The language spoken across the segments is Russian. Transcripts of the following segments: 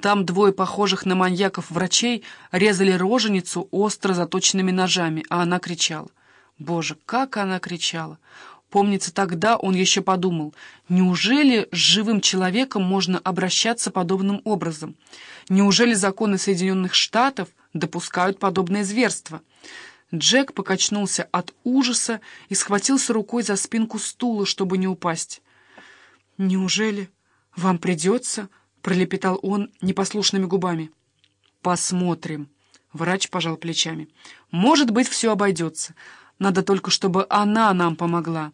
Там двое похожих на маньяков врачей резали роженицу остро заточенными ножами, а она кричала. Боже, как она кричала! Помнится, тогда он еще подумал, неужели с живым человеком можно обращаться подобным образом? Неужели законы Соединенных Штатов допускают подобное зверство? Джек покачнулся от ужаса и схватился рукой за спинку стула, чтобы не упасть. «Неужели вам придется?» — пролепетал он непослушными губами. «Посмотрим». Врач пожал плечами. «Может быть, все обойдется. Надо только, чтобы она нам помогла».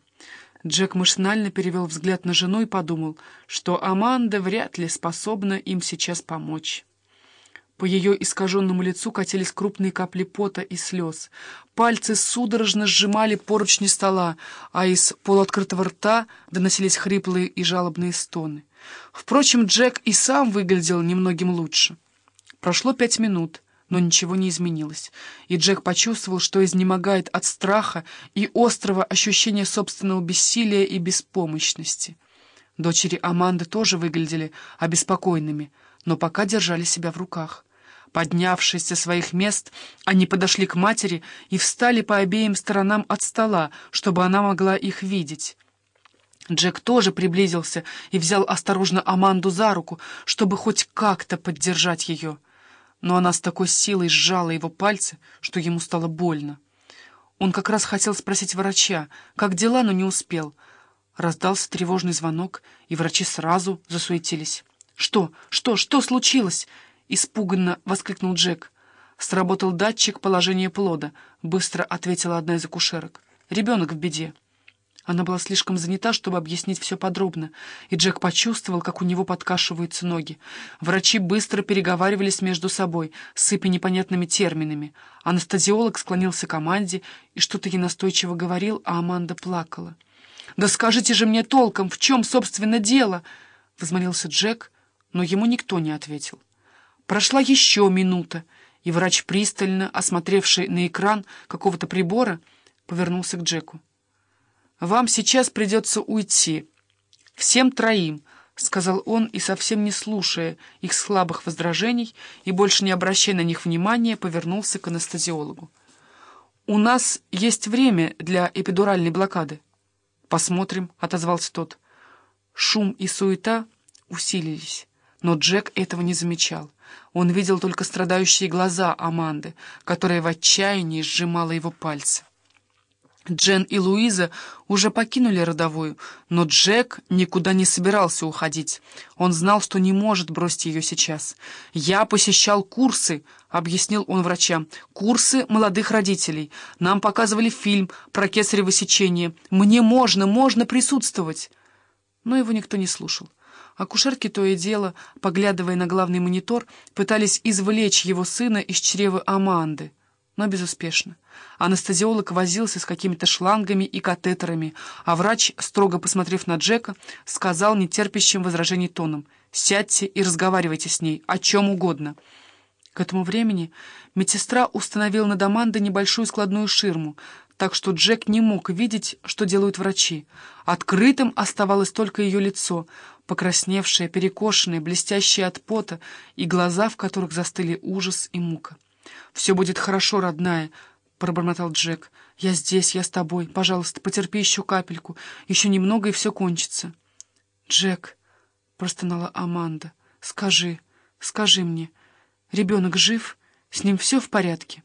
Джек машинально перевел взгляд на жену и подумал, что Аманда вряд ли способна им сейчас помочь. По ее искаженному лицу катились крупные капли пота и слез. Пальцы судорожно сжимали поручни стола, а из полуоткрытого рта доносились хриплые и жалобные стоны. Впрочем, Джек и сам выглядел немногим лучше. Прошло пять минут, но ничего не изменилось, и Джек почувствовал, что изнемогает от страха и острого ощущения собственного бессилия и беспомощности. Дочери Аманды тоже выглядели обеспокоенными, но пока держали себя в руках. Поднявшись со своих мест, они подошли к матери и встали по обеим сторонам от стола, чтобы она могла их видеть. Джек тоже приблизился и взял осторожно Аманду за руку, чтобы хоть как-то поддержать ее. Но она с такой силой сжала его пальцы, что ему стало больно. Он как раз хотел спросить врача, как дела, но не успел. Раздался тревожный звонок, и врачи сразу засуетились. «Что? Что? Что случилось?» — испуганно воскликнул Джек. «Сработал датчик положения плода», — быстро ответила одна из акушерок. «Ребенок в беде». Она была слишком занята, чтобы объяснить все подробно, и Джек почувствовал, как у него подкашиваются ноги. Врачи быстро переговаривались между собой, сыпя непонятными терминами. Анестезиолог склонился к Аманде и что-то ей настойчиво говорил, а Аманда плакала. «Да скажите же мне толком, в чем, собственно, дело?» — возмолился Джек, но ему никто не ответил. Прошла еще минута, и врач, пристально осмотревший на экран какого-то прибора, повернулся к Джеку. «Вам сейчас придется уйти. Всем троим», — сказал он, и, совсем не слушая их слабых возражений и больше не обращая на них внимания, повернулся к анестезиологу. «У нас есть время для эпидуральной блокады». «Посмотрим», — отозвался тот. Шум и суета усилились, но Джек этого не замечал. Он видел только страдающие глаза Аманды, которая в отчаянии сжимала его пальцы. Джен и Луиза уже покинули родовую, но Джек никуда не собирался уходить. Он знал, что не может бросить ее сейчас. «Я посещал курсы», — объяснил он врачам, — «курсы молодых родителей. Нам показывали фильм про кесарево сечение. Мне можно, можно присутствовать». Но его никто не слушал. Акушерки то и дело, поглядывая на главный монитор, пытались извлечь его сына из чрева Аманды, но безуспешно. Анестезиолог возился с какими-то шлангами и катетерами, а врач, строго посмотрев на Джека, сказал нетерпящим возражений тоном «Сядьте и разговаривайте с ней, о чем угодно». К этому времени медсестра установила над Амандой небольшую складную ширму, так что Джек не мог видеть, что делают врачи. Открытым оставалось только ее лицо, покрасневшее, перекошенное, блестящее от пота, и глаза, в которых застыли ужас и мука. «Все будет хорошо, родная», — пробормотал Джек. «Я здесь, я с тобой. Пожалуйста, потерпи еще капельку. Еще немного, и все кончится». «Джек», — простонала Аманда, — «скажи, скажи мне, ребенок жив? С ним все в порядке?»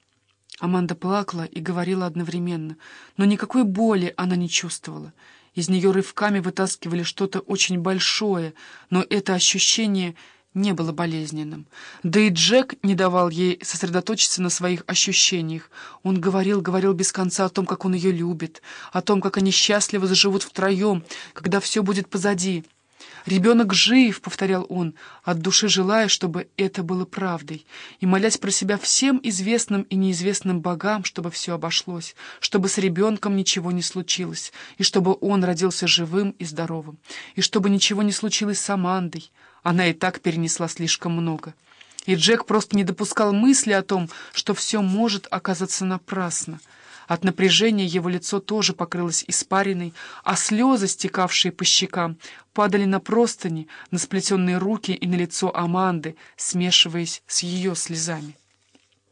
Аманда плакала и говорила одновременно, но никакой боли она не чувствовала. Из нее рывками вытаскивали что-то очень большое, но это ощущение не было болезненным. Да и Джек не давал ей сосредоточиться на своих ощущениях. Он говорил, говорил без конца о том, как он ее любит, о том, как они счастливо заживут втроем, когда все будет позади. «Ребенок жив», — повторял он, от души желая, чтобы это было правдой, и молясь про себя всем известным и неизвестным богам, чтобы все обошлось, чтобы с ребенком ничего не случилось, и чтобы он родился живым и здоровым, и чтобы ничего не случилось с Амандой. Она и так перенесла слишком много. И Джек просто не допускал мысли о том, что все может оказаться напрасно. От напряжения его лицо тоже покрылось испариной, а слезы, стекавшие по щекам, падали на простыни, на сплетенные руки и на лицо Аманды, смешиваясь с ее слезами.